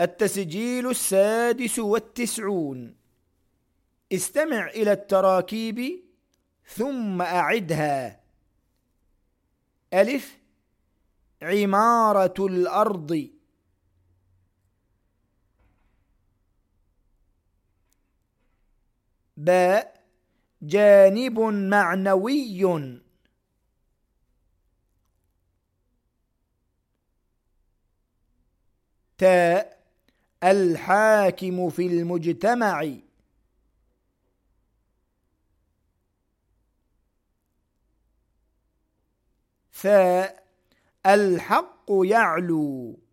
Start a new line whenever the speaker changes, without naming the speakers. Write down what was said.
التسجيل السادس والتسعون. استمع إلى التراكيب ثم أعدها. ألف. عمارة الأرض. باء. جانب معنوي. تاء. الحاكم في المجتمع. ثاء الحق يعلو.